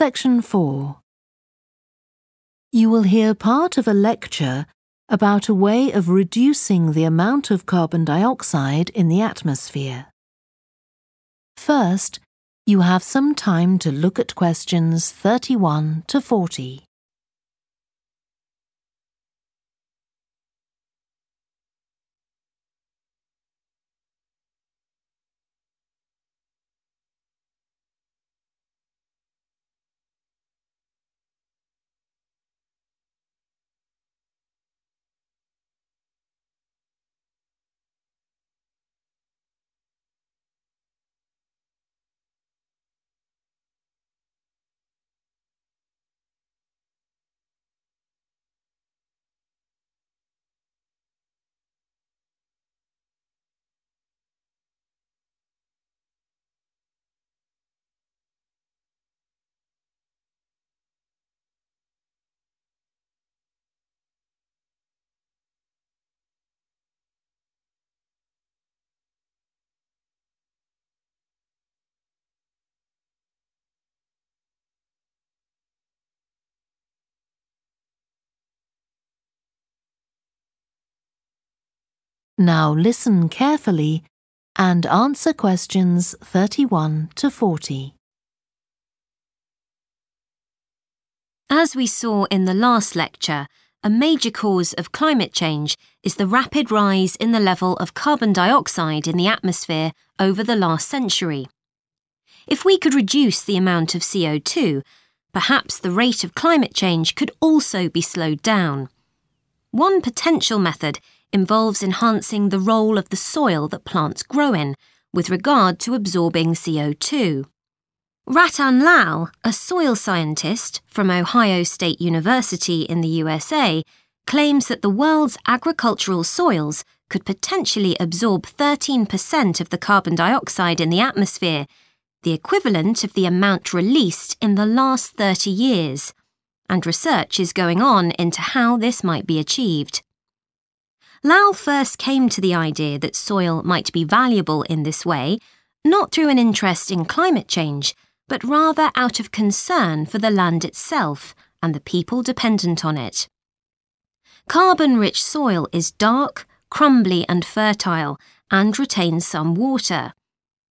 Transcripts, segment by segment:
Section 4 You will hear part of a lecture about a way of reducing the amount of carbon dioxide in the atmosphere. First, you have some time to look at questions 31 to 40. Now listen carefully and answer questions 31 to 40. As we saw in the last lecture, a major cause of climate change is the rapid rise in the level of carbon dioxide in the atmosphere over the last century. If we could reduce the amount of CO2, perhaps the rate of climate change could also be slowed down. One potential method involves enhancing the role of the soil that plants grow in with regard to absorbing CO2. Ratan Lal, a soil scientist from Ohio State University in the USA, claims that the world's agricultural soils could potentially absorb 13% of the carbon dioxide in the atmosphere, the equivalent of the amount released in the last 30 years. And research is going on into how this might be achieved. Lal first came to the idea that soil might be valuable in this way, not through an interest in climate change, but rather out of concern for the land itself and the people dependent on it. Carbon rich soil is dark, crumbly, and fertile, and retains some water.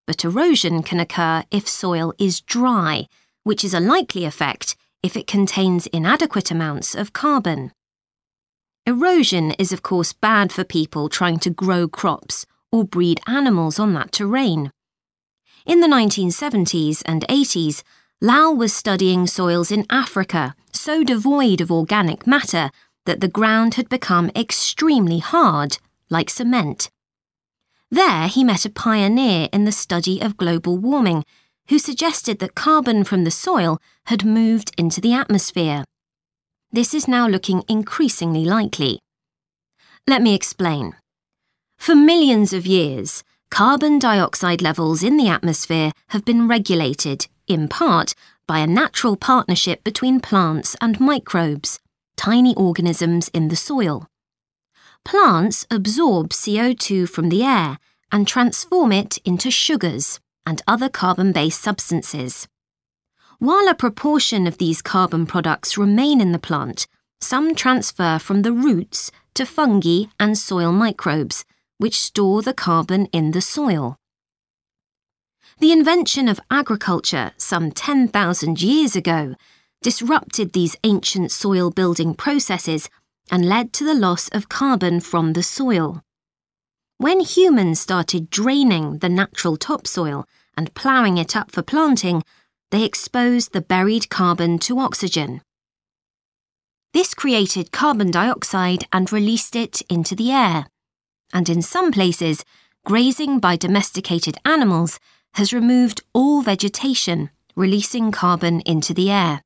But erosion can occur if soil is dry, which is a likely effect if it contains inadequate amounts of carbon. Erosion is, of course, bad for people trying to grow crops or breed animals on that terrain. In the 1970s and 80s, Lal was studying soils in Africa so devoid of organic matter that the ground had become extremely hard, like cement. There, he met a pioneer in the study of global warming who suggested that carbon from the soil had moved into the atmosphere. This is now looking increasingly likely. Let me explain. For millions of years, carbon dioxide levels in the atmosphere have been regulated, in part, by a natural partnership between plants and microbes, tiny organisms in the soil. Plants absorb CO2 from the air and transform it into sugars and other carbon based substances. While a proportion of these carbon products remain in the plant, some transfer from the roots to fungi and soil microbes, which store the carbon in the soil. The invention of agriculture some 10,000 years ago disrupted these ancient soil building processes and led to the loss of carbon from the soil. When humans started draining the natural topsoil and ploughing it up for planting, they exposed the buried carbon to oxygen. This created carbon dioxide and released it into the air. And in some places, grazing by domesticated animals has removed all vegetation, releasing carbon into the air.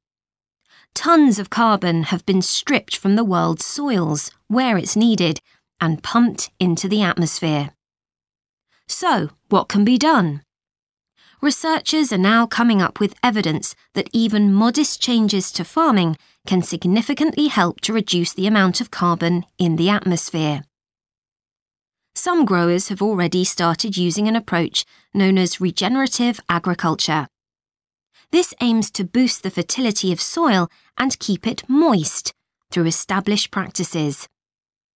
Tons of carbon have been stripped from the world's soils, where it's needed, and pumped into the atmosphere. So, what can be done? Researchers are now coming up with evidence that even modest changes to farming can significantly help to reduce the amount of carbon in the atmosphere. Some growers have already started using an approach known as regenerative agriculture. This aims to boost the fertility of soil and keep it moist through established practices.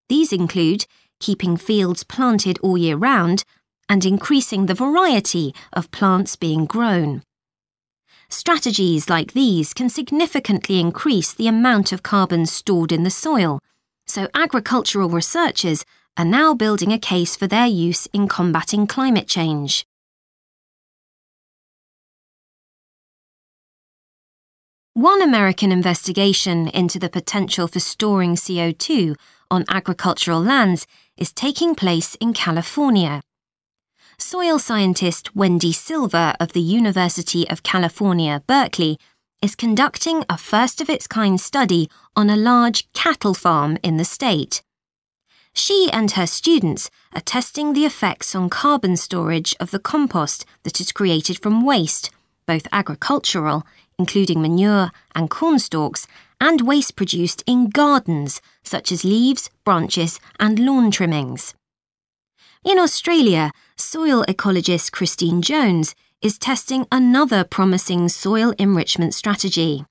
These include keeping fields planted all year round and increasing the variety of plants being grown. Strategies like these can significantly increase the amount of carbon stored in the soil, so agricultural researchers are now building a case for their use in combating climate change. One American investigation into the potential for storing CO2 on agricultural lands is taking place in California soil scientist Wendy Silver of the University of California, Berkeley, is conducting a first of its kind study on a large cattle farm in the state. She and her students are testing the effects on carbon storage of the compost that is created from waste, both agricultural, including manure and corn stalks, and waste produced in gardens, such as leaves, branches, and lawn trimmings. In Australia, soil ecologist Christine Jones is testing another promising soil enrichment strategy.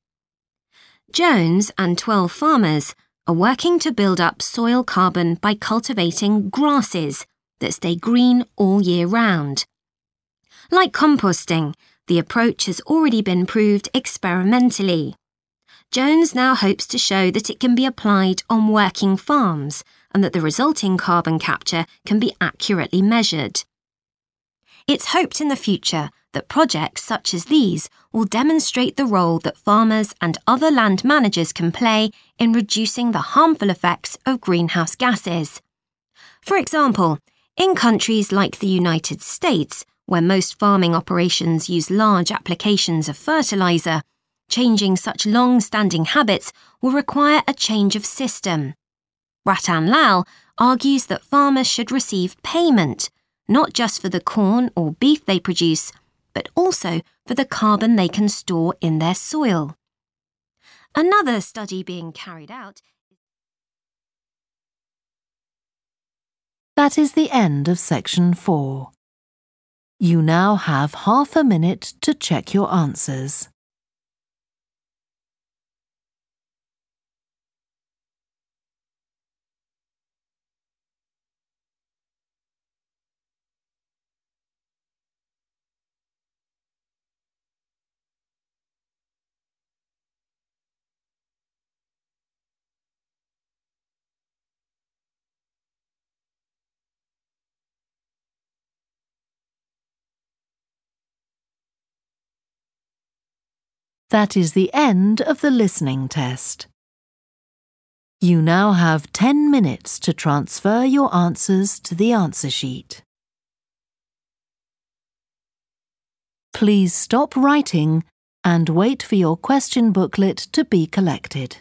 Jones and 12 farmers are working to build up soil carbon by cultivating grasses that stay green all year round. Like composting, the approach has already been proved experimentally. Jones now hopes to show that it can be applied on working farms and that the resulting carbon capture can be accurately measured. It's hoped in the future that projects such as these will demonstrate the role that farmers and other land managers can play in reducing the harmful effects of greenhouse gases. For example, in countries like the United States, where most farming operations use large applications of fertilizer, changing such long standing habits will require a change of system. Ratan Lal argues that farmers should receive payment, not just for the corn or beef they produce, but also for the carbon they can store in their soil. Another study being carried out. That is the end of section 4. You now have half a minute to check your answers. That is the end of the listening test. You now have 10 minutes to transfer your answers to the answer sheet. Please stop writing and wait for your question booklet to be collected.